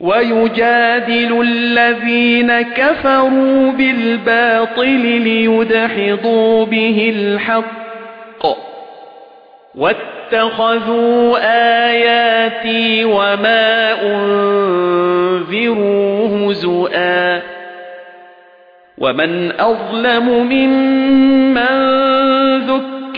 وَيُجَادِلُ الَّذِينَ كَفَرُوا بِالْبَاطِلِ لِيُدْحِضُوا بِهِ الْحَقَّ وَاتَّخَذُوا آيَاتِي وَمَا أُنذِرُوا هُزُوًا وَمَنْ أَظْلَمُ مِمَّنْ